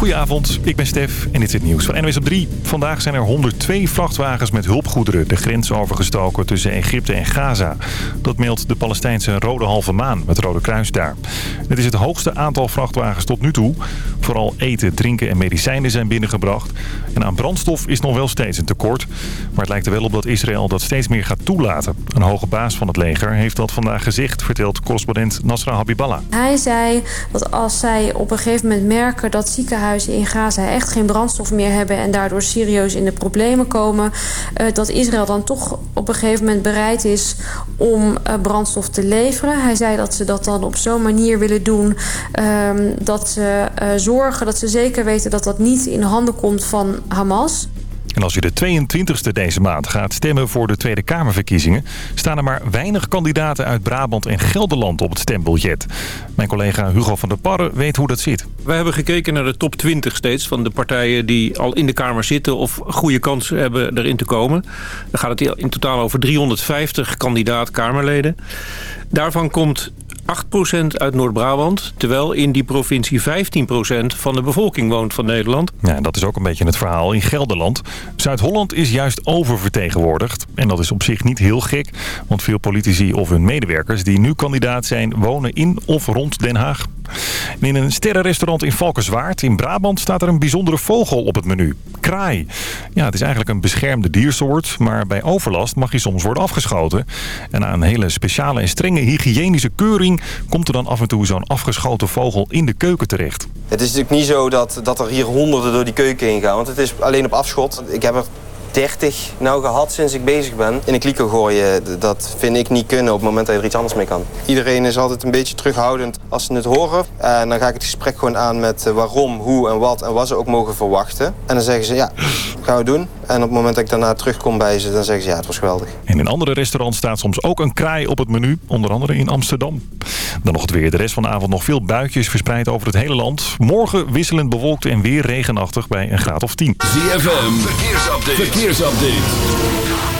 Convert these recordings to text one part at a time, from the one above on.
Goedenavond, ik ben Stef en dit is het nieuws van NWS op 3. Vandaag zijn er 102 vrachtwagens met hulpgoederen de grens overgestoken tussen Egypte en Gaza. Dat meldt de Palestijnse Rode Halve Maan, met Rode Kruis daar. Het is het hoogste aantal vrachtwagens tot nu toe. Vooral eten, drinken en medicijnen zijn binnengebracht. En aan brandstof is nog wel steeds een tekort. Maar het lijkt er wel op dat Israël dat steeds meer gaat toelaten. Een hoge baas van het leger heeft dat vandaag gezegd, vertelt correspondent Nasra Habiballah. Hij zei dat als zij op een gegeven moment merken dat ziekenhuizen in Gaza echt geen brandstof meer hebben en daardoor serieus in de problemen komen, uh, dat Israël dan toch op een gegeven moment bereid is om uh, brandstof te leveren. Hij zei dat ze dat dan op zo'n manier willen doen uh, dat ze uh, zorgen dat ze zeker weten dat dat niet in handen komt van Hamas. En als je de 22e deze maand gaat stemmen voor de Tweede Kamerverkiezingen... staan er maar weinig kandidaten uit Brabant en Gelderland op het stembiljet. Mijn collega Hugo van der Parre weet hoe dat zit. We hebben gekeken naar de top 20 steeds van de partijen die al in de Kamer zitten... of goede kans hebben erin te komen. Dan gaat het in totaal over 350 kandidaat-Kamerleden. Daarvan komt 8% uit Noord-Brabant... terwijl in die provincie 15% van de bevolking woont van Nederland. Ja, dat is ook een beetje het verhaal in Gelderland. Zuid-Holland is juist oververtegenwoordigd. En dat is op zich niet heel gek... want veel politici of hun medewerkers die nu kandidaat zijn... wonen in of rond Den Haag. In een sterrenrestaurant in Valkenswaard in Brabant staat er een bijzondere vogel op het menu. Kraai. Ja, het is eigenlijk een beschermde diersoort, maar bij overlast mag hij soms worden afgeschoten. En na een hele speciale en strenge hygiënische keuring komt er dan af en toe zo'n afgeschoten vogel in de keuken terecht. Het is natuurlijk niet zo dat, dat er hier honderden door die keuken heen gaan, want het is alleen op afschot. Ik heb er 30 nou gehad sinds ik bezig ben. In een kliko gooien, dat vind ik niet kunnen op het moment dat je er iets anders mee kan. Iedereen is altijd een beetje terughoudend als ze het horen. En dan ga ik het gesprek gewoon aan met waarom, hoe en wat en wat ze ook mogen verwachten. En dan zeggen ze, ja, gaan we doen. En op het moment dat ik daarna terugkom bij ze, dan zeggen ze, ja, het was geweldig. En in andere restaurants staat soms ook een kraai op het menu. Onder andere in Amsterdam. Dan nog het weer. De rest van de avond nog veel buitjes verspreid over het hele land. Morgen wisselend bewolkt en weer regenachtig bij een graad of 10. ZFM, verkeersupdate. verkeersupdate.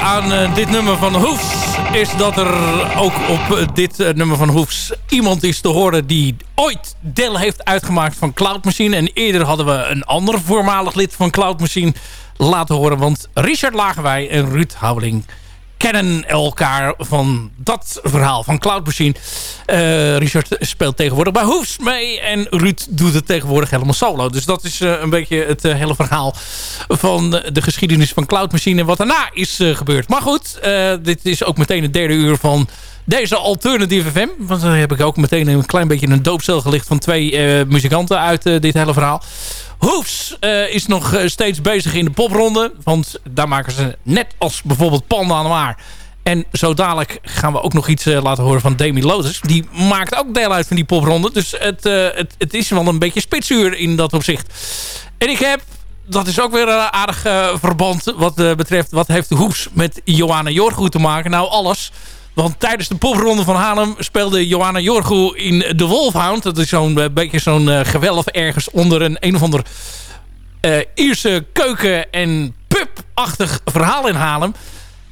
Aan dit nummer van Hoefs is dat er ook op dit nummer van Hoefs iemand is te horen die ooit deel heeft uitgemaakt van Cloud Machine. En eerder hadden we een ander voormalig lid van Cloud Machine laten horen. Want Richard Lagerwij en Ruud Houweling kennen elkaar van dat verhaal van Cloud Machine. Uh, Richard speelt tegenwoordig bij Hoefs mee. En Ruud doet het tegenwoordig helemaal solo. Dus dat is uh, een beetje het uh, hele verhaal van de geschiedenis van Cloud Machine. En wat daarna is gebeurd. Maar goed, dit is ook meteen het derde uur van deze Alternative FM. Want dan heb ik ook meteen een klein beetje een doopcel gelicht van twee muzikanten uit dit hele verhaal. Hoefs uh, is nog steeds bezig in de popronde. Want daar maken ze net als bijvoorbeeld Panda Noir. En zo dadelijk gaan we ook nog iets laten horen van Demi Lotus. Die maakt ook deel uit van die popronde. Dus het, het, het is wel een beetje spitsuur in dat opzicht. En ik heb dat is ook weer een aardig verband wat betreft... wat heeft de met Johanna Jorgoed te maken? Nou, alles. Want tijdens de popronde van Haarlem speelde Johanna Jorgo in The Wolfhound. Dat is zo'n uh, beetje zo'n uh, gewelf ergens onder een een of ander uh, Ierse keuken- en pub-achtig verhaal in Haarlem.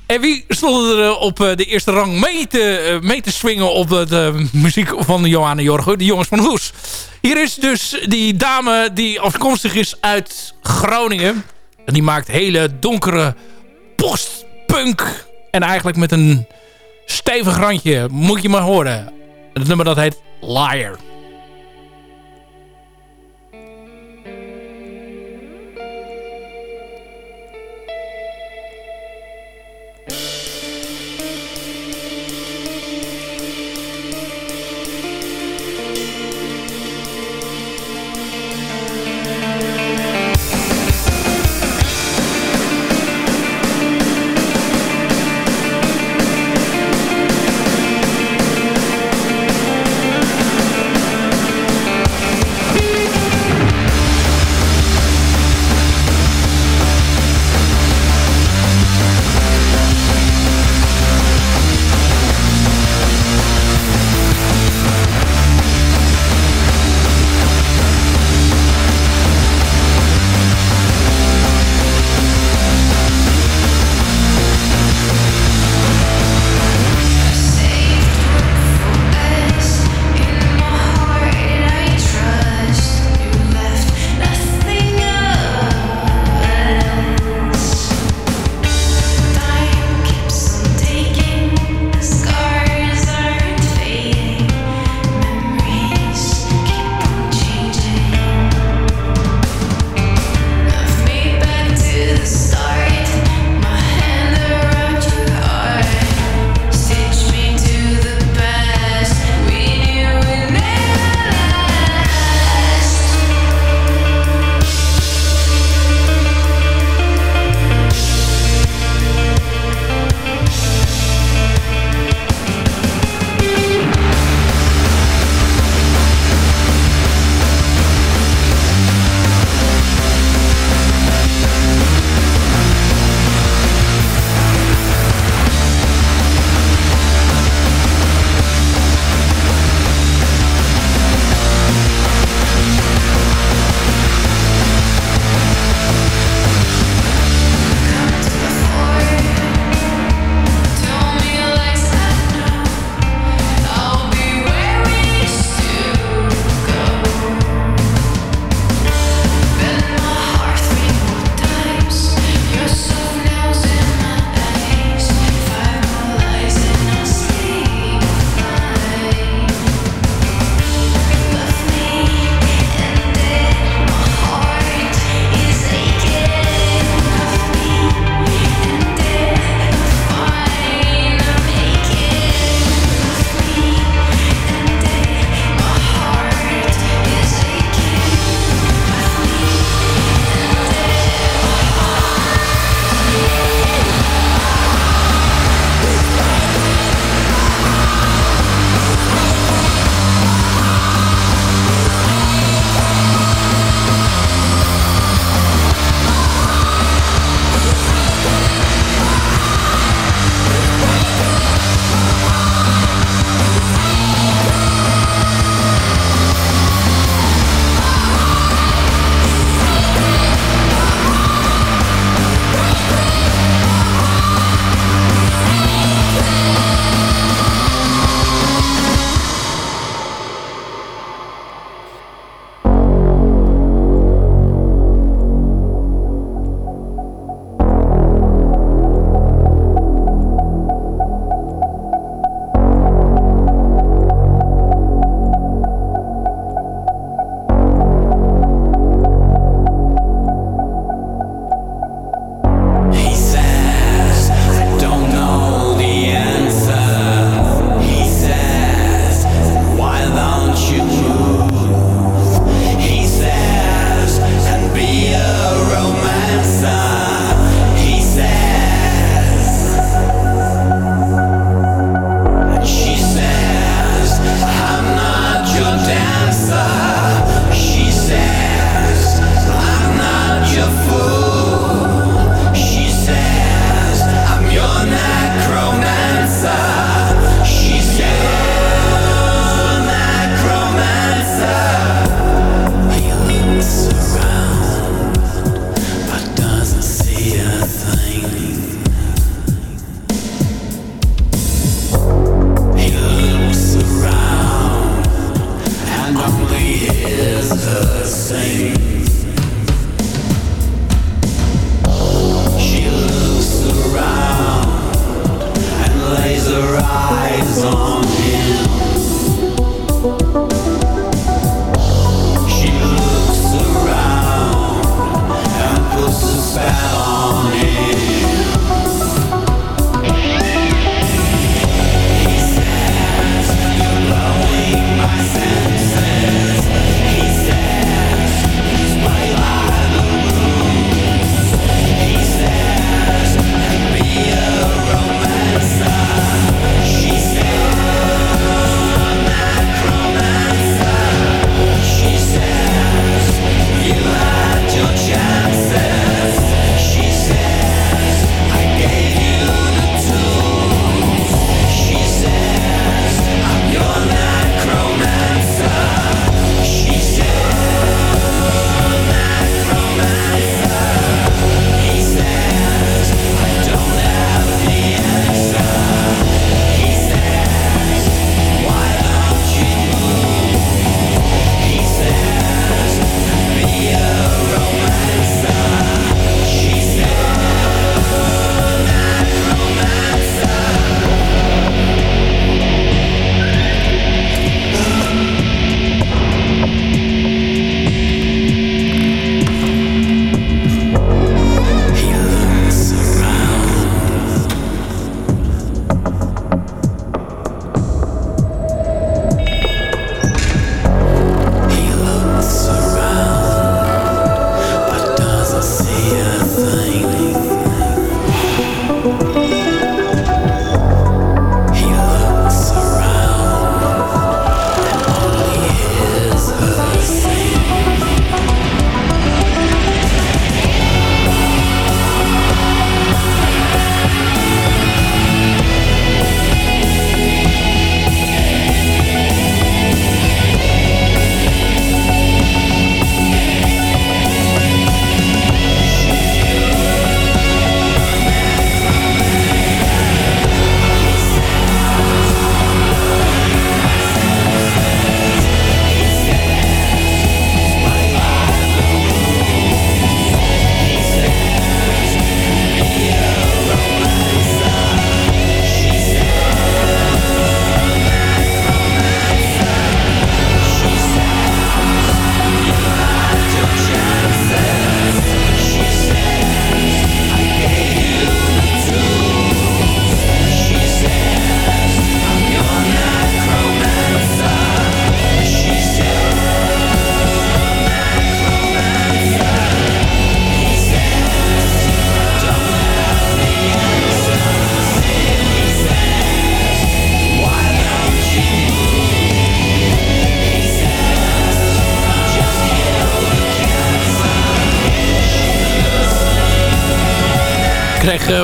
En wie stond er op de eerste rang mee te, mee te swingen op de, de muziek van Johanna Jorgo? De jongens van Hoes. Hier is dus die dame die afkomstig is uit Groningen. En die maakt hele donkere postpunk. En eigenlijk met een stevig randje. Moet je maar horen. Het nummer dat heet Liar.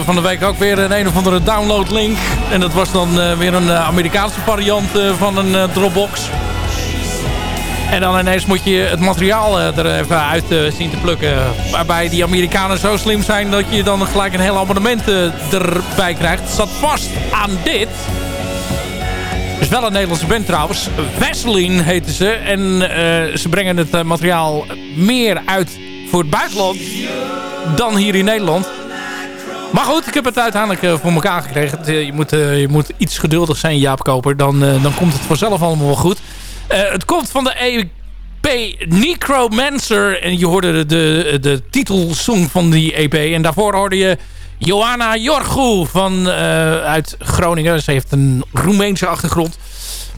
Van de week ook weer een een of andere downloadlink. En dat was dan weer een Amerikaanse variant van een Dropbox. En dan ineens moet je het materiaal er even uit zien te plukken. Waarbij die Amerikanen zo slim zijn dat je dan gelijk een heel abonnement erbij krijgt. Het zat vast aan dit is wel een Nederlandse band trouwens. Vaseline heten ze. En ze brengen het materiaal meer uit voor het buitenland dan hier in Nederland. Maar goed, ik heb het uiteindelijk uh, voor elkaar gekregen. je, moet, je moet iets geduldig zijn, Jaap Koper. Dan, dan komt het vanzelf allemaal wel goed. het komt van de EP Necromancer. En je hoorde de, de, titelsong van die EP. En daarvoor hoorde je Johanna Jorgu van, uit Groningen. Ze heeft een Roemeense achtergrond.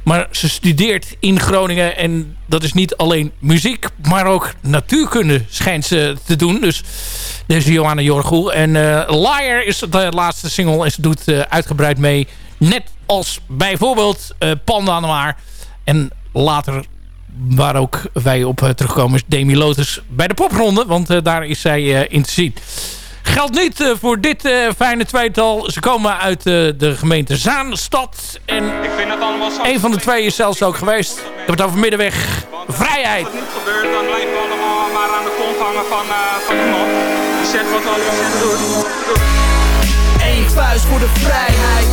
Maar ze studeert in Groningen. En dat is niet alleen muziek, maar ook natuurkunde schijnt ze te doen. Dus deze Johanna Jorgu. En uh, Liar is de laatste single. En ze doet uh, uitgebreid mee. Net als bijvoorbeeld uh, Panda Noir. En later waar ook wij op terugkomen is Demi Lotus bij de popronde. Want daar is zij in te zien. Geldt niet uh, voor dit uh, fijne tweetal. Ze komen uit uh, de gemeente Zaanstad. En ik vind het allemaal zo een van de twee is zelfs ook geweest. Ik heb het over Middenweg Vrijheid. Als het niet gebeurt, dan blijven we allemaal maar aan de kont hangen van, van iemand. Die zegt wat we allemaal moeten doen. Eén vuist voor de vrijheid.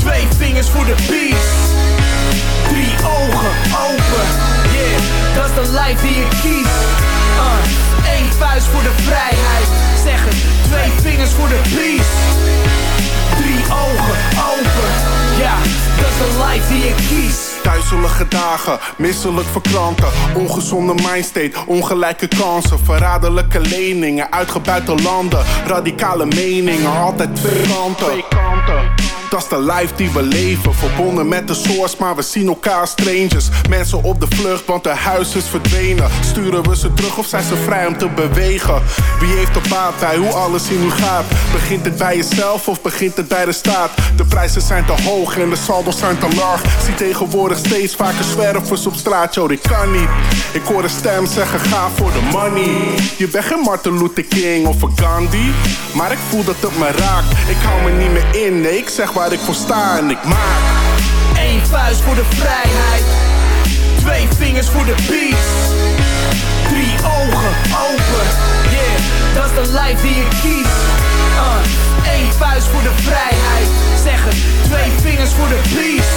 Twee vingers voor de peace. Drie ogen open. Yeah, dat is de life die je kiest. Uh, Eén vuist voor de vrijheid zeggen. Twee vingers voor de peace. Drie ogen open. Ja, dat is de life die ik kies. Duizelige dagen, misselijk verkranten Ongezonde mindstate, ongelijke kansen Verraderlijke leningen, uitgebuite landen Radicale meningen, altijd twee kanten dat is de life die we leven. Verbonden met de source, maar we zien elkaar strangers. Mensen op de vlucht, want hun huis is verdwenen. Sturen we ze terug of zijn ze vrij om te bewegen? Wie heeft er baat bij hoe alles in u gaat? Begint het bij jezelf of begint het bij de staat? De prijzen zijn te hoog en de saldo's zijn te laag. Zie tegenwoordig steeds vaker zwervers op straat, yo, dit kan niet. Ik hoor een stem zeggen, ga voor de money. Je bent geen Martin Luther King of een Gandhi. Maar ik voel dat het me raakt. Ik hou me niet meer in, nee, ik zeg waar ik voor sta en ik maak. Eén vuist voor de vrijheid. Twee vingers voor de peace. Drie ogen open. Yeah, dat is de life die ik kies. Uh, Eén vuist voor de vrijheid. Zeg het, twee vingers voor de peace.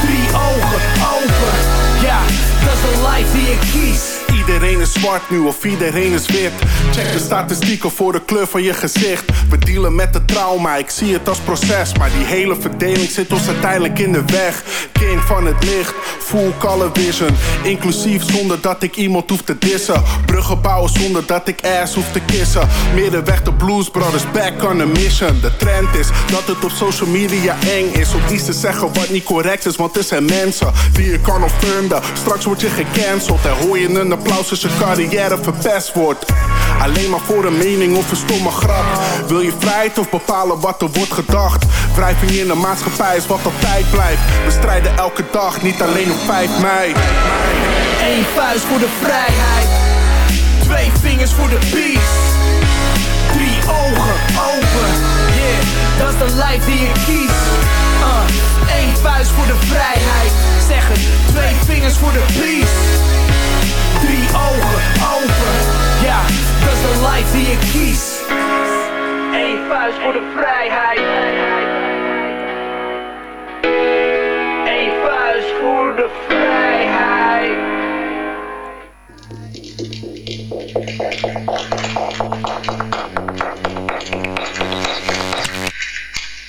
Drie ogen open. Ja, dat is de life die ik kies. Iedereen is zwart nu of iedereen is wit. Check de statistieken voor de kleur van je gezicht. We dealen met de trauma, ik zie het als proces. Maar die hele verdeling zit ons uiteindelijk in de weg. Kind van het licht, full color vision. Inclusief zonder dat ik iemand hoef te dissen. Bruggen bouwen zonder dat ik ass hoef te kissen. Middenweg de Blues Brothers, back on a mission. De trend is dat het op social media eng is. Om iets te zeggen wat niet correct is, want er zijn mensen die je kan offenden. Straks word je gecanceld en hoor je een applaus als je carrière verpest wordt. Alleen maar voor een mening of een stomme grap. Wil je vrijheid of bepalen wat er wordt gedacht? Wrijving in de maatschappij is wat altijd blijft. We strijden elke dag, niet alleen op 5 mei. Eén vuist voor de vrijheid. Twee vingers voor de peace. Drie ogen open. Yeah, dat is de life die ik kies. Uh, vuist voor de vrijheid. Zeg het, twee vingers voor de peace. Drie ogen open. Ja, dat is de life die ik kies. Eén vuist voor de vrijheid. Eén vuist voor de vrijheid.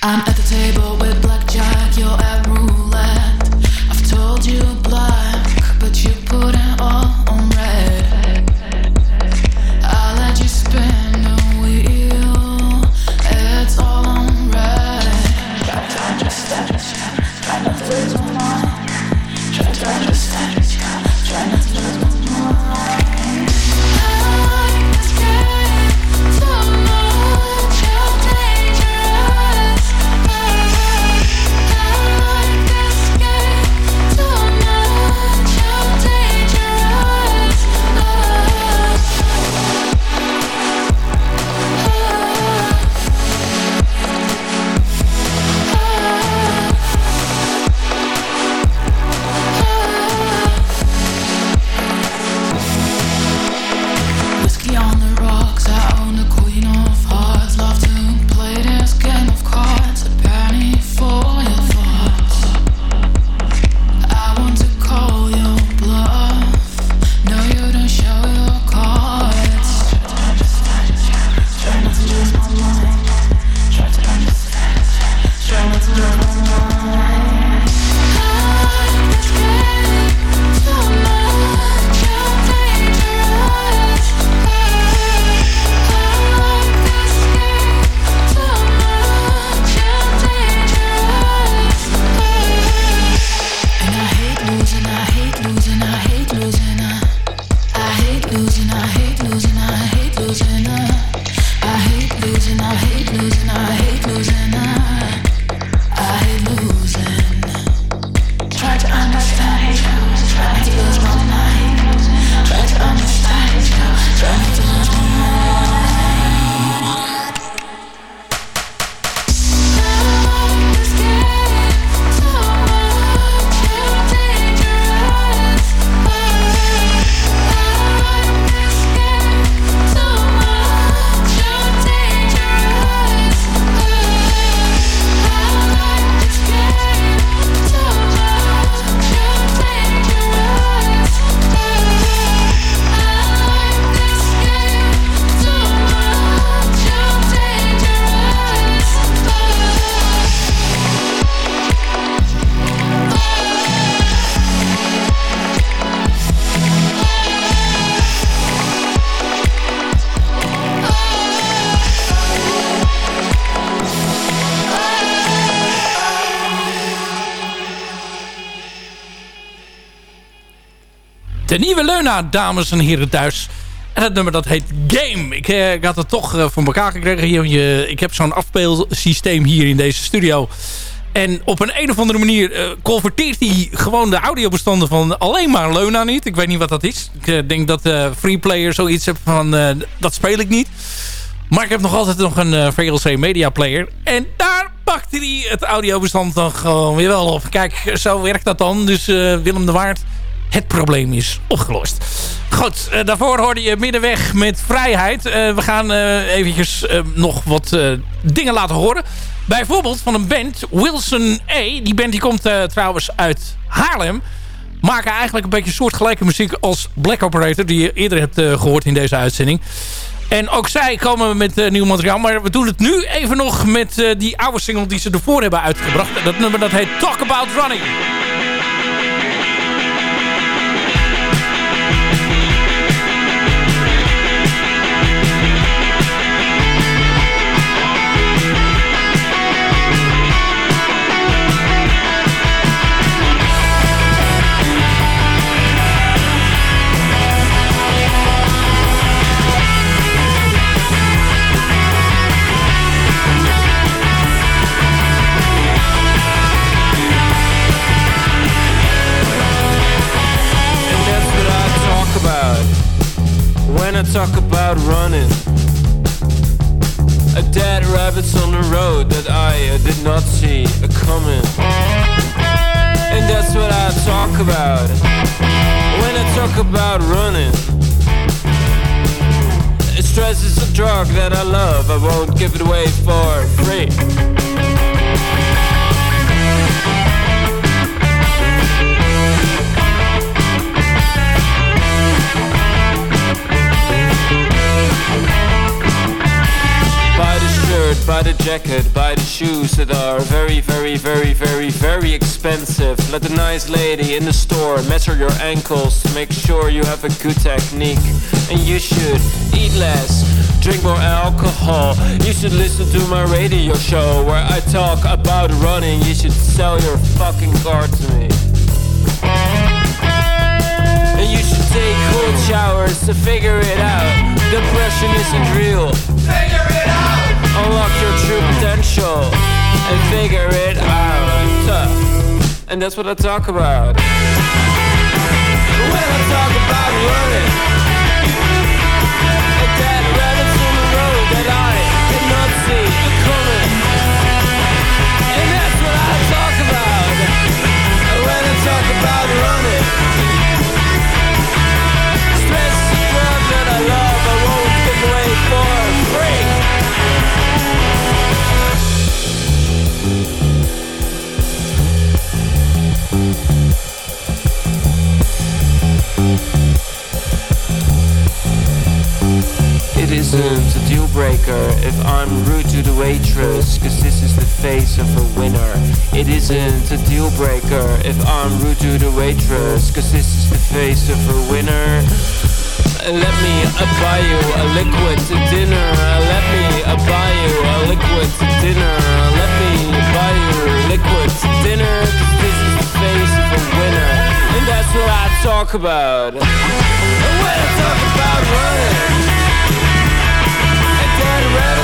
I'm at the table De nieuwe Leuna, dames en heren thuis. En dat nummer dat heet Game. Ik, eh, ik had het toch eh, voor elkaar gekregen. Hier, je, ik heb zo'n afspeelsysteem hier in deze studio. En op een, een of andere manier eh, converteert hij gewoon de audiobestanden van alleen maar Leuna niet. Ik weet niet wat dat is. Ik denk dat eh Freeplayer zoiets heeft van dat speel ik niet. Maar ik heb nog altijd nog een VLC Media Player. En daar pakte hij het audiobestand dan gewoon weer wel op. Kijk, zo werkt dat dan. Dus Willem de Waard, het probleem is opgelost. Goed, eh, daarvoor hoorde je middenweg met vrijheid. Eh, we gaan eh, eventjes nog wat dingen laten horen. Bijvoorbeeld van een band, Wilson A. Die band die komt trouwens uit Haarlem. Maken eigenlijk een beetje soortgelijke muziek als Black Operator... die je eerder hebt eh, gehoord in deze uitzending. En ook zij komen met nieuw materiaal. Maar we doen het nu even nog met die oude single die ze ervoor hebben uitgebracht. Dat nummer dat heet Talk About Running. When I talk about running. A dead rabbit's on the road that I uh, did not see uh, coming. And that's what I talk about when I talk about running. Stress is a drug that I love, I won't give it away for free. Shirt, buy the jacket, buy the shoes that are very, very, very, very, very expensive. Let the nice lady in the store measure your ankles to make sure you have a good technique. And you should eat less, drink more alcohol. You should listen to my radio show where I talk about running. You should sell your fucking car to me. And you should take cold showers to figure it out. Depression isn't real. Figure. Unlock your true potential and figure it out. And that's what I talk about. When I talk face of a winner. It isn't a deal breaker if I'm rude to the waitress, cause this is the face of a winner. Let me buy you a liquid to dinner. Let me buy you a liquid to dinner. Let me buy you liquid to dinner, cause this is the face of a winner. And that's what I talk about. And When I talk about running. The road that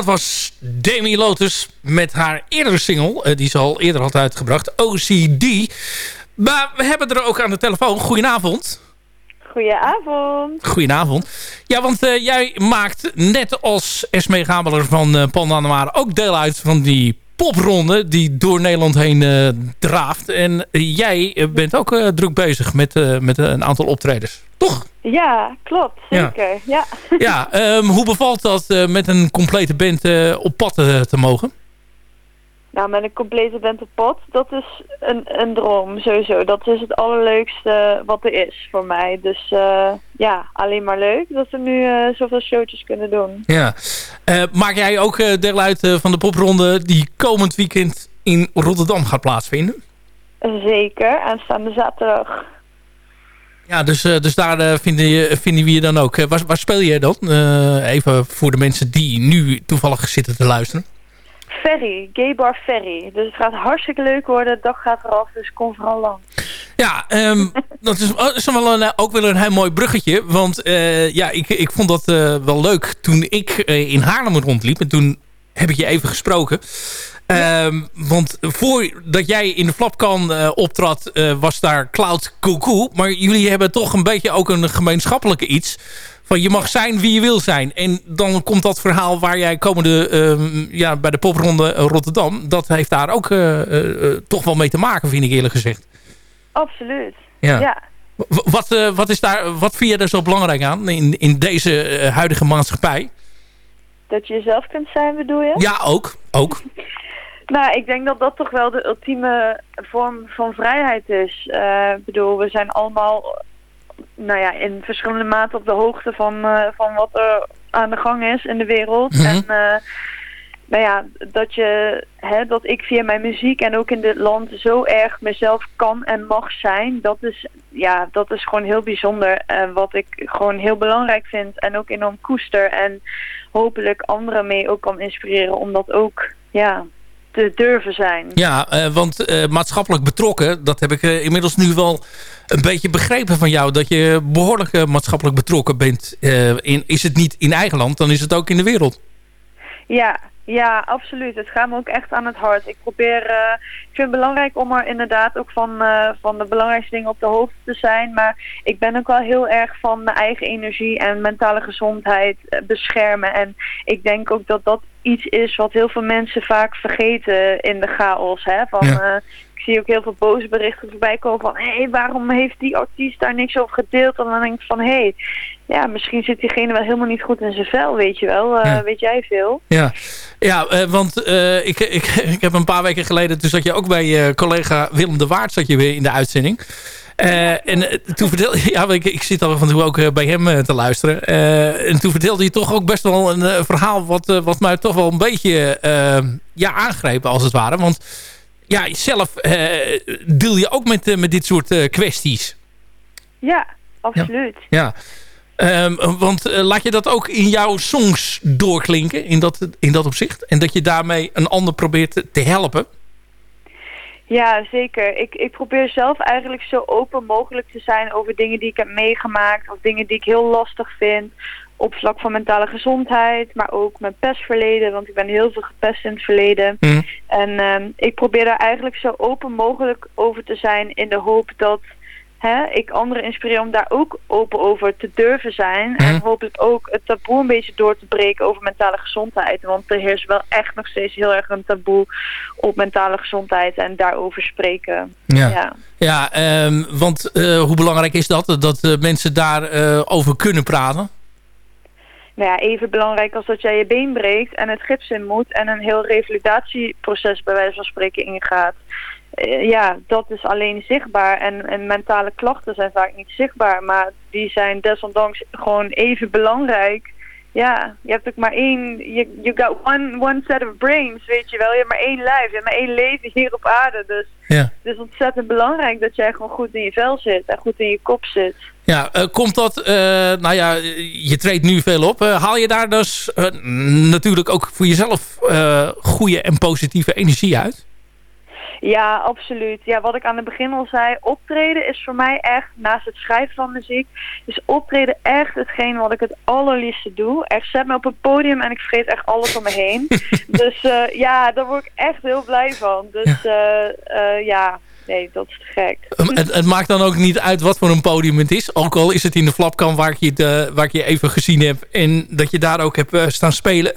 dat was Demi Lotus met haar eerdere single. eh, die ze al eerder had uitgebracht. OCD. Maar we hebben er ook aan de telefoon. Goedenavond. Goedenavond. Goedenavond. Ja, want eh, jij maakt net als Esmee Gabeler van uh, Panda Noir ook deel uit van die popronde die door Nederland heen uh, draaft. En jij bent ook uh, druk bezig met, uh, met een aantal optredens, toch? Ja, klopt. Zeker. Ja, ja. ja um, hoe bevalt dat met een complete band op pad te mogen? Nou, met een complete pad, dat is een, een droom sowieso. Dat is het allerleukste wat er is voor mij. Dus uh, ja, alleen maar leuk dat we nu uh, zoveel showtjes kunnen doen. Ja. Uh, maak jij ook deel uit van de popronde die komend weekend in Rotterdam gaat plaatsvinden? Zeker, aanstaande zaterdag. Ja, dus, dus daar vinden, je, vinden we je dan ook. waar, waar speel je dan? even voor de mensen die nu toevallig zitten te luisteren. Ferry, Gay Bar Ferry. Dus het gaat hartstikke leuk worden. De dag gaat eraf, dus kom vooral lang. Ja, um, dat is, is wel een, ook wel een heel mooi bruggetje. Want uh, ja, ik, ik vond dat uh, wel leuk toen ik uh, in Haarlem rondliep. En toen heb ik je even gesproken. Ja. Um, want voordat jij in de Flapkan uh, optrad, uh, was daar Cloud Cuckoo. Maar jullie hebben toch een beetje ook een gemeenschappelijke iets. Van je mag zijn wie je wil zijn. En dan komt dat verhaal waar jij komende uh, ja, bij de popronde Rotterdam. Dat heeft daar ook uh, uh, toch wel mee te maken, vind ik eerlijk gezegd. Absoluut. Ja. ja. Wat, wat, is daar, wat vind je er zo belangrijk aan in, in deze huidige maatschappij? Dat je jezelf kunt zijn, bedoel je? Ja, ook. ook. Nou, ik denk dat dat toch wel de ultieme vorm van vrijheid is. Uh, ik bedoel, we zijn allemaal nou ja, in verschillende maten op de hoogte van, uh, van wat er aan de gang is in de wereld. Mm -hmm. En uh, nou ja, dat, je, hè, dat ik via mijn muziek en ook in dit land zo erg mezelf kan en mag zijn. Dat is, ja, dat is gewoon heel bijzonder. En wat ik gewoon heel belangrijk vind en ook enorm koester. En hopelijk anderen mee ook kan inspireren om dat ook, ja, te durven zijn. Ja, uh, want uh, maatschappelijk betrokken, dat heb ik uh, inmiddels nu wel een beetje begrepen van jou. Dat je behoorlijk maatschappelijk betrokken bent. in, is het niet in eigen land, dan is het ook in de wereld. Ja, ja, absoluut. Het gaat me ook echt aan het hart. Ik probeer, uh, ik vind het belangrijk om er inderdaad ook van, uh, van de belangrijkste dingen op de hoogte te zijn. Maar ik ben ook wel heel erg van mijn eigen energie en mentale gezondheid beschermen. En ik denk ook dat dat iets is wat heel veel mensen vaak vergeten in de chaos. Hè? Van, ja. ik zie ook heel veel boze berichten voorbij komen van... hé, hey, waarom heeft die artiest daar niks over gedeeld? En dan denk ik van, hé, hey, ja, misschien zit diegene wel helemaal niet goed in zijn vel, weet je wel. Uh, ja. Weet jij veel? Ja, ja uh, want uh, ik, ik, ik heb een paar weken geleden... toen zat je ook bij collega Willem de Waard zat je weer in de uitzending... En toen vertelde ja, ik, ik zit al van ook bij hem te luisteren. En toen vertelde je toch ook best wel een verhaal wat, wat mij toch wel een beetje ja, aangreep als het ware. Want ja, zelf deel je ook met, met dit soort kwesties. Ja, absoluut. Ja. ja. Um, want laat je dat ook in jouw songs doorklinken in dat, in dat opzicht? En dat je daarmee een ander probeert te, te helpen? Ja, zeker. Ik, ik probeer zelf eigenlijk zo open mogelijk te zijn over dingen die ik heb meegemaakt. Of dingen die ik heel lastig vind. Op vlak van mentale gezondheid. Maar ook mijn pestverleden. Want ik ben heel veel gepest in het verleden. Mm. En um, ik probeer daar eigenlijk zo open mogelijk over te zijn. In de hoop dat hè, ik anderen inspireer om daar ook open over te durven zijn. En hopelijk ook het taboe een beetje door te breken over mentale gezondheid. Want er heerst wel echt nog steeds heel erg een taboe op mentale gezondheid en daarover spreken. Ja, ja. ja um, want uh, hoe belangrijk is dat? Dat uh, mensen daarover uh, over kunnen praten? Nou ja, even belangrijk als dat jij je been breekt en het gips in moet en een heel revalidatieproces bij wijze van spreken ingaat. Uh, ja, dat is alleen zichtbaar. En, en mentale klachten zijn vaak niet zichtbaar. Maar die zijn desondanks gewoon even belangrijk. Ja, je hebt ook maar één... You, you got one, one set of brains, weet je wel. Je hebt maar één lijf. Je hebt maar één leven hier op aarde. Dus ja. het is ontzettend belangrijk dat jij gewoon goed in je vel zit. En goed in je kop zit. Ja, uh, komt dat... Uh, nou ja, je treedt nu veel op. Uh, haal je daar dus natuurlijk ook voor jezelf goede en positieve energie uit? Ja, absoluut. Ja, wat ik aan het begin al zei, optreden is voor mij echt, naast het schrijven van muziek, is optreden echt hetgeen wat ik het allerliefste doe. Echt, zet me op een podium en ik vergeet echt alles om me heen. dus eh, ja, daar word ik echt heel blij van. Dus eh, eh, ja, nee, dat is te gek. Um, het, het maakt dan ook niet uit wat voor een podium het is. Ook al is het in de flapkam waar ik je, de, waar ik je even gezien heb. En dat je daar ook hebt staan spelen.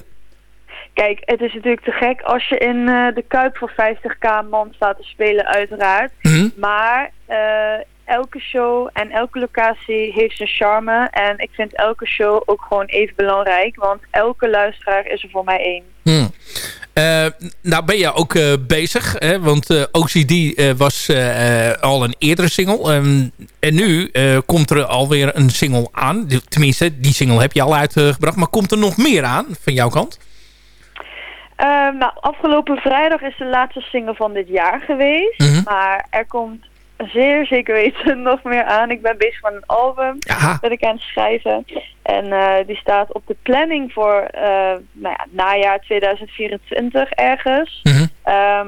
Kijk, het is natuurlijk te gek als je in eh, de Kuip voor 50k man staat te spelen, uiteraard. Mhm. Maar eh, elke show en elke locatie heeft zijn charme. En ik vind elke show ook gewoon even belangrijk. Want elke luisteraar is er voor mij één. Hmm. Eh, nou ben je ook bezig, hè? want OCD was al een eerdere single. Ehm, en nu komt er alweer een single aan. Tenminste, die single heb je al uitgebracht. Maar komt er nog meer aan van jouw kant? Ehm, nou, afgelopen vrijdag is de laatste single van dit jaar geweest. Mhm. Maar er komt zeer zeker weten nog meer aan. Ik ben bezig met een album dat ik aan het schrijven. En eh, die staat op de planning voor eh, nou ja, najaar 2024 ergens. Ehm,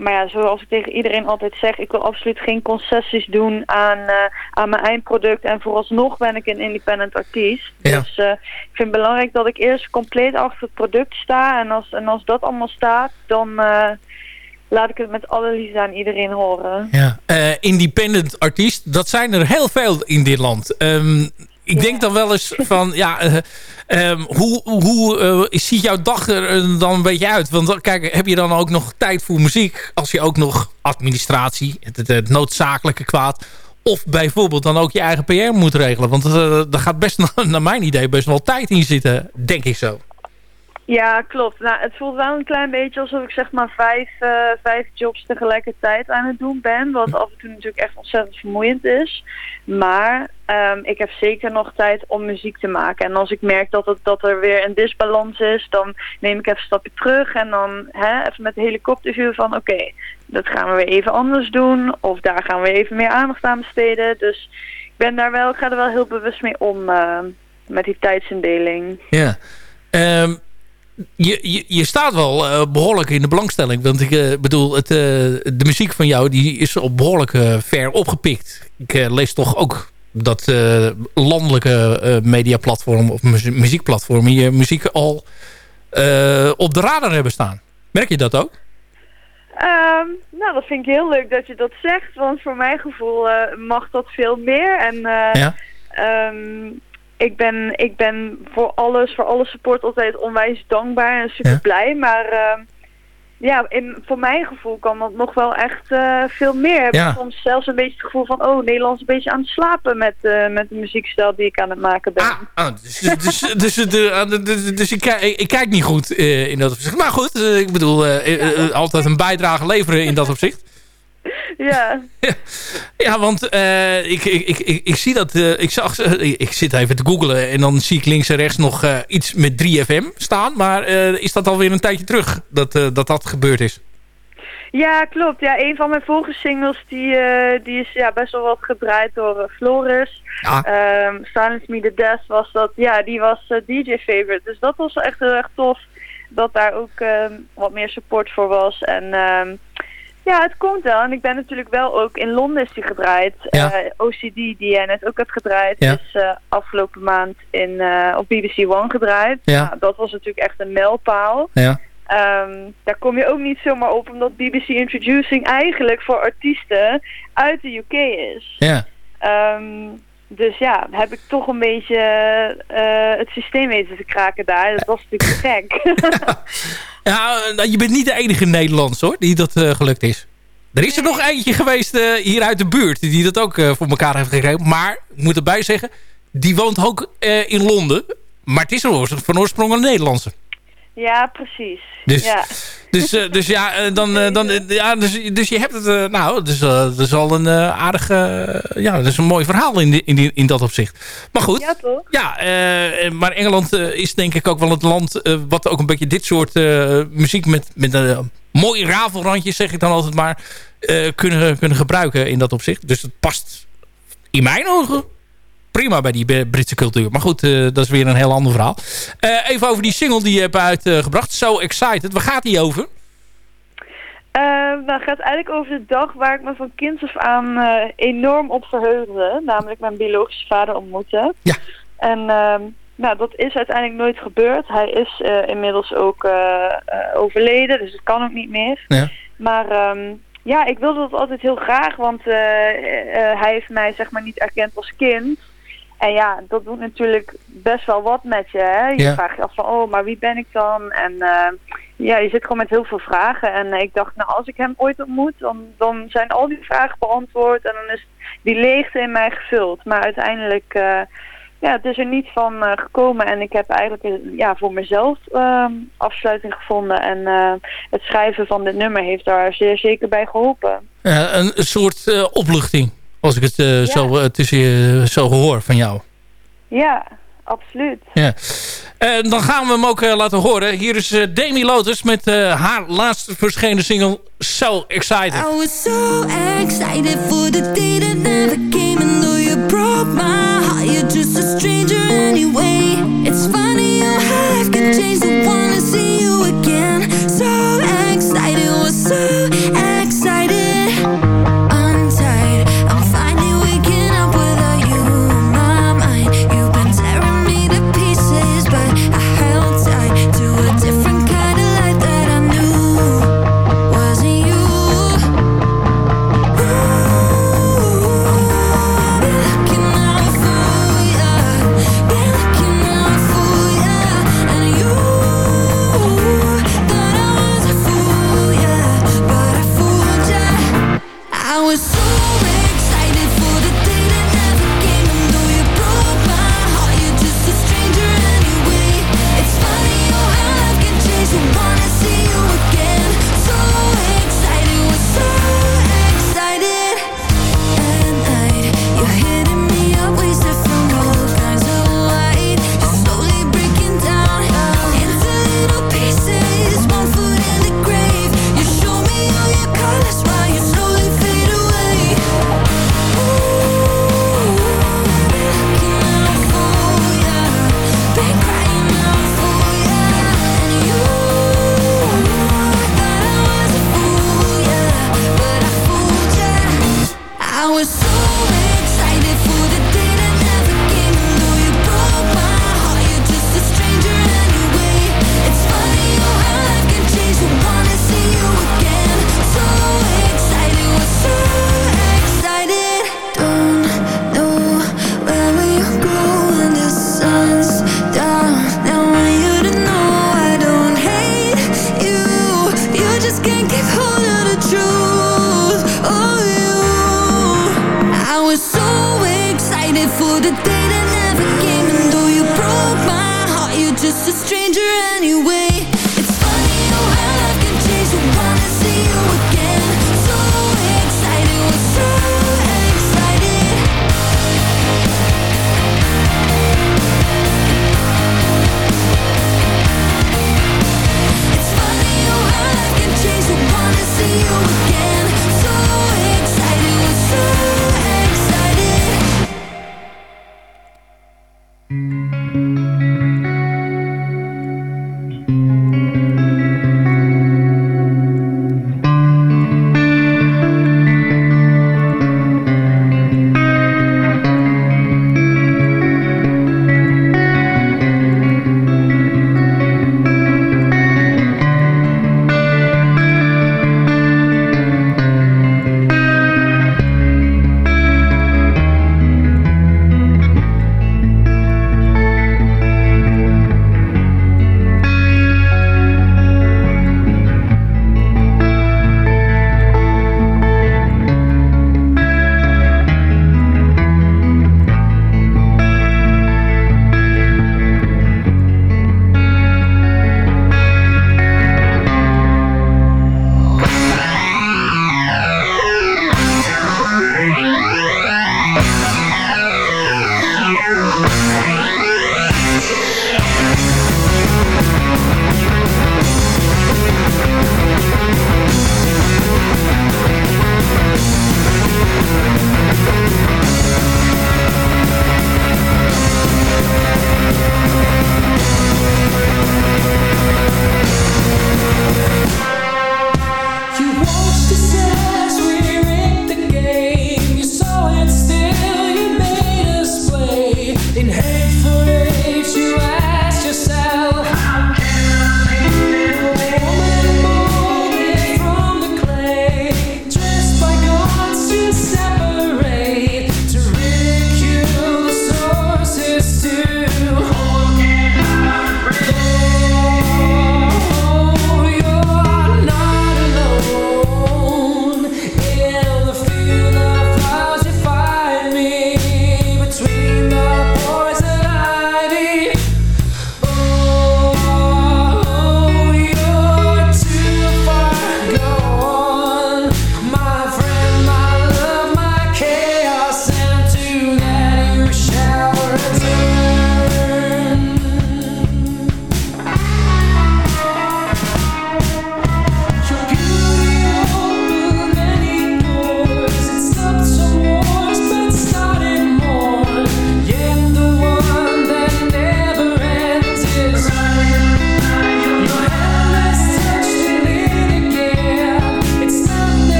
maar ja, zoals ik tegen iedereen altijd zeg, ik wil absoluut geen concessies doen aan, eh, aan mijn eindproduct. En vooralsnog ben ik een independent artiest. Dus eh, ik vind het belangrijk dat ik eerst compleet achter het product sta. En als, en als dat allemaal staat, dan eh, laat ik het met alle liefde aan iedereen horen. Ja. Independent artiest, dat zijn er heel veel in dit land. Ehm, ik denk dan wel eens van, ja, eh, ehm, hoe, hoe eh, ziet jouw dag er eh, dan een beetje uit? Want kijk, heb je dan ook nog tijd voor muziek als je ook nog administratie, het, het, noodzakelijke kwaad, of bijvoorbeeld dan ook je eigen PR moet regelen? Want uh, daar gaat best, naar mijn idee, best wel tijd in zitten, denk ik zo. Ja, klopt. Nou, het voelt wel een klein beetje alsof ik zeg maar vijf, eh, vijf jobs tegelijkertijd aan het doen ben. Wat af en toe natuurlijk echt ontzettend vermoeiend is. Maar ehm, ik heb zeker nog tijd om muziek te maken. En als ik merk dat, het, dat er weer een disbalans is, dan neem ik even een stapje terug. En dan hè, even met de helikopterview van oké, dat gaan we weer even anders doen. Of daar gaan we even meer aandacht aan besteden. Dus ik ben daar wel, ga er wel heel bewust mee om eh, met die tijdsindeling. Ja. Ehm, je, je, je staat wel eh, behoorlijk in de belangstelling. Want ik eh, bedoel, het, eh, de muziek van jou die is op behoorlijk eh, ver opgepikt. Ik lees toch ook dat landelijke mediaplatformen of muzie- muziekplatformen je muziek al op de radar hebben staan. Merk je dat ook? Ehm, nou, dat vind ik heel leuk dat je dat zegt, want voor mijn gevoel mag dat veel meer. En Ja. ehm, ik, ben, ik ben voor alles, voor alle support altijd onwijs dankbaar en super blij. Maar ehm, ja, in, voor mijn gevoel kan dat nog wel echt eh, veel meer. Heb Ja. ik soms zelfs een beetje het gevoel van, oh, Nederland is een beetje aan het slapen met, eh, met de muziekstijl die ik aan het maken ben. Ah, dus, dus, dus, ah, dus ik, kijk, ik kijk niet goed eh, in dat opzicht. Maar goed, ik bedoel, altijd een bijdrage leveren in dat opzicht. Ja. Ja, want eh, ik, ik, ik, ik, zie dat... eh, ik, zag, eh, ik zit even te googlen en dan zie ik links en rechts nog iets met 3FM staan. Maar is dat alweer een tijdje terug dat dat, dat gebeurd is? Ja, klopt. Ja, een van mijn vorige singles die, die is ja, best wel wat gedraaid door Floris. Ja. Ehm, Silence Me The Death was dat. Ja, die was eh, DJ favorite. Dus dat was echt heel erg tof dat daar ook ehm, wat meer support voor was. En ehm, ja, het komt wel. En ik ben natuurlijk wel ook in Londen is die gedraaid. Ja. Eh, OCD, die jij net ook hebt gedraaid, Ja. is eh, afgelopen maand in, eh, op BBC One gedraaid. Ja. Nou, dat was natuurlijk echt een mijlpaal. Ja. Ehm, daar kom je ook niet zomaar op, omdat BBC Introducing eigenlijk voor artiesten uit de UK is. Ja. Ehm, dus ja, heb ik toch een beetje eh, het systeem weten te kraken daar. Dat was natuurlijk gek. Ja, nou, je bent niet de enige Nederlands hoor, die dat eh, gelukt is. Er is er nog eentje geweest eh, hier uit de buurt die dat ook voor elkaar heeft gekregen. Maar, ik moet erbij zeggen, die woont ook in Londen. Maar het is van oorsprong een Nederlandse. Ja, precies. Dus, ja. dus, eh, dus ja, eh, dan, eh, dan, ja dus, dus je hebt het, nou, dus, dat is al een aardig, eh, ja, dat is een mooi verhaal in, die- in, die- in dat opzicht. Maar goed, Ja, toch? ja, maar Engeland is denk ik ook wel het land wat ook een beetje dit soort muziek met, met een mooie rafelrandjes, zeg ik dan altijd maar, kunnen, kunnen gebruiken in dat opzicht. Dus het past in mijn ogen prima bij die Britse cultuur. Maar goed, eh, dat is weer een heel ander verhaal. Eh, even over die single die je hebt uitgebracht. So Excited. Waar gaat die over? Eh, nou, het gaat eigenlijk over de dag waar ik me van kinds af aan enorm op verheugde. Namelijk mijn biologische vader ontmoeten. Ja. En ehm, nou, dat is uiteindelijk nooit gebeurd. Hij is inmiddels ook overleden, dus het kan ook niet meer. Ja. Maar ehm, ja, ik wilde dat altijd heel graag, want hij heeft mij zeg maar niet erkend als kind. En ja, dat doet natuurlijk best wel wat met je. Hè? Je Ja. vraagt je af van, oh, maar wie ben ik dan? En eh, ja, je zit gewoon met heel veel vragen. En ik dacht, nou, als ik hem ooit ontmoet, dan, dan zijn al die vragen beantwoord. En dan is die leegte in mij gevuld. Maar uiteindelijk, eh, ja, het is er niet van eh, gekomen. En ik heb eigenlijk ja, voor mezelf ehm, afsluiting gevonden. En het schrijven van dit nummer heeft daar zeer zeker bij geholpen. Eh, een, soort opluchting. Als ik het eh, zo, eh, tussen je zo hoor van jou. Ja, absoluut. Ja. En dan gaan we hem ook eh, laten horen. Hier is eh, Demi Lotus met eh, haar laatst verschenen single So Excited. I was so excited for the day that never came And though you broke my heart You're just a stranger anyway It's funny how life can change The wanna see you again So excited, was so excited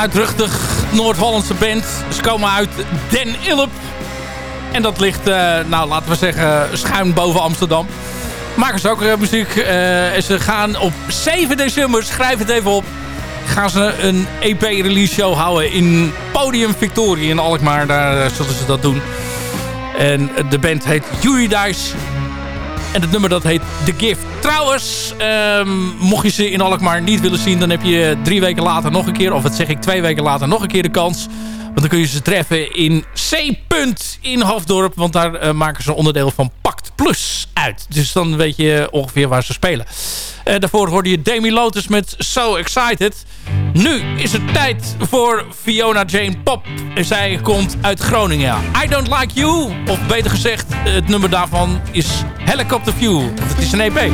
luidruchtig Noord-Hollandse band. Ze komen uit Den Ilp. En dat ligt, uh, nou laten we zeggen, schuin boven Amsterdam. Maken ze ook uh, muziek. Uh, en ze gaan op 7 december, schrijf het even op... gaan ze een EP-release show houden in Podium Victoria in Alkmaar. Daar zullen ze dat doen. En de band heet Dice. En het nummer dat heet The Gift. Trouwens, um, mocht je ze in Alkmaar niet willen zien... dan heb je drie weken later nog een keer... of wat zeg ik, twee weken later nog een keer de kans... Want dan kun je ze treffen in C. in Hoofddorp. Want daar uh, maken ze onderdeel van Pact Plus uit. Dus dan weet je ongeveer waar ze spelen. Uh, daarvoor hoorde je Demi Lotus met So Excited. Nu is het tijd voor Fiona Jane Pop. Zij komt uit Groningen. I Don't Like You. Of beter gezegd, het nummer daarvan is Helicopter View. Het is een EP.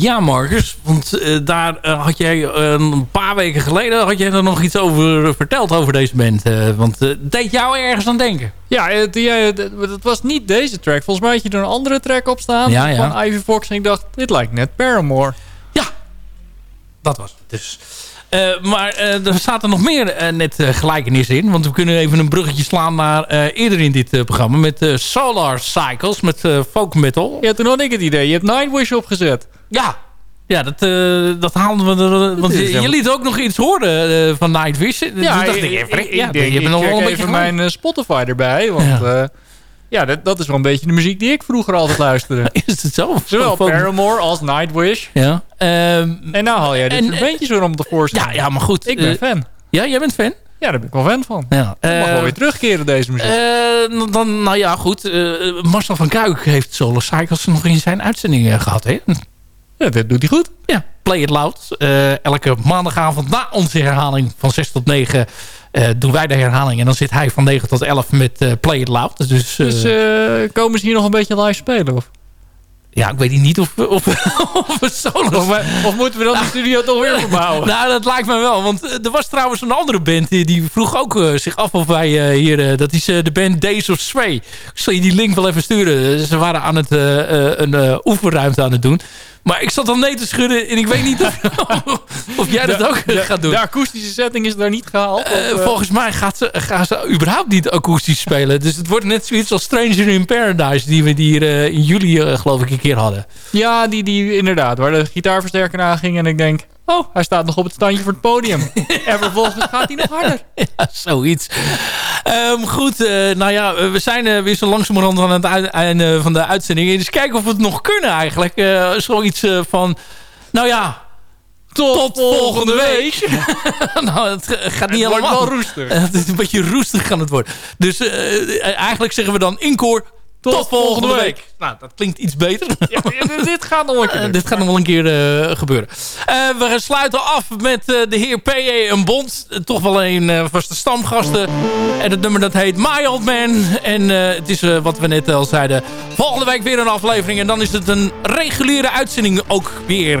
Ja, Marcus, want eh, daar eh, had jij eh, een paar weken geleden had jij er nog iets over verteld over deze band. want het deed jou ergens aan denken. Ja, het, ja, was niet deze track. Volgens mij had je er een andere track op staan Ja, ja. van Ivy Fox. En ik dacht, dit lijkt net Paramore. Dat was het dus. Maar er zaten nog meer net gelijkenissen in. Want we kunnen even een bruggetje slaan naar eerder in dit programma. Met Solar Cycles, met folk metal. Ja, toen had ik het idee. Je hebt Nightwish opgezet. Ja, ja dat, eh, dat haalden we er. Want is je, liet ook nog iets horen eh, van Nightwish. Dus Ja, dacht ik, ik, ik, even, ik, ja, denk, je ik nog wel een beetje even mijn eh, Spotify erbij. Want Ja. ja, dat, dat is wel een beetje de muziek die ik vroeger altijd luisterde. Is het zo? Zowel Zo- Paramore als Nightwish. Ja. Ehm, En nou haal jij dit bandjes weer om te voorstellen. ja, ja, maar goed. Ik ben eh, fan. Ja, jij bent fan? Ja, daar ben ik wel fan van. Ja. Ik mag wel Eh, weer terugkeren deze muziek. Eh, dan, nou ja, goed. eh, Marcel van Kuik heeft Solar Cycles nog in zijn uitzending eh, gehad. Hè? Ja, dat doet hij goed. Ja, Play It Loud. Eh, elke maandagavond na onze herhaling van 6 tot 9 eh, doen wij de herhaling. En dan zit hij van 9 tot 11 met eh, Play It Loud. Dus, Dus komen ze hier nog een beetje live spelen? Of, ja, ik weet niet of, of, of we of, moeten we dan de studio toch weer verbouwen? Nou, dat lijkt me wel. Want er was trouwens een andere band. Die, die vroeg ook eh, zich af of wij hier... dat is de band Days of Sway. Ik zal je die link wel even sturen. Ze waren aan het een oefenruimte aan het doen. Maar ik zat dan nee te schudden. En ik weet niet of, of jij dat ook eh, gaat doen. De akoestische setting is daar niet gehaald. Eh, of, eh, volgens mij gaat ze, gaan ze überhaupt niet akoestisch spelen. Dus het wordt net zoiets als Stranger in Paradise... die we hier in juli geloof ik een keer hadden. Ja, die, die inderdaad, waar de gitaarversterker aan ging. En ik denk, oh, hij staat nog op het standje voor het podium. en vervolgens gaat hij nog harder. Ja, zoiets. Ehm, goed, eh, nou ja, eh, we zijn eh, weer zo langzamerhand aan het einde van de uitzending. Dus kijken of we het nog kunnen eigenlijk. Eh, zoiets van, nou ja, tot, volgende week. nou, het gaat niet Het wordt helemaal. wel roestig. Het is een beetje roestig gaan het worden. Dus eigenlijk zeggen we dan in tot, volgende week. Nou, dat klinkt iets beter. Ja, dit- gaat nog een keer. Dit gaat nog wel een keer eh, gebeuren. Eh, we sluiten af met de heer P.E. en Bond. Toch wel een vaste stamgasten. En het nummer dat heet My Old Man. En het is wat we net al zeiden. Volgende week weer een aflevering. En dan is het een reguliere uitzending ook weer.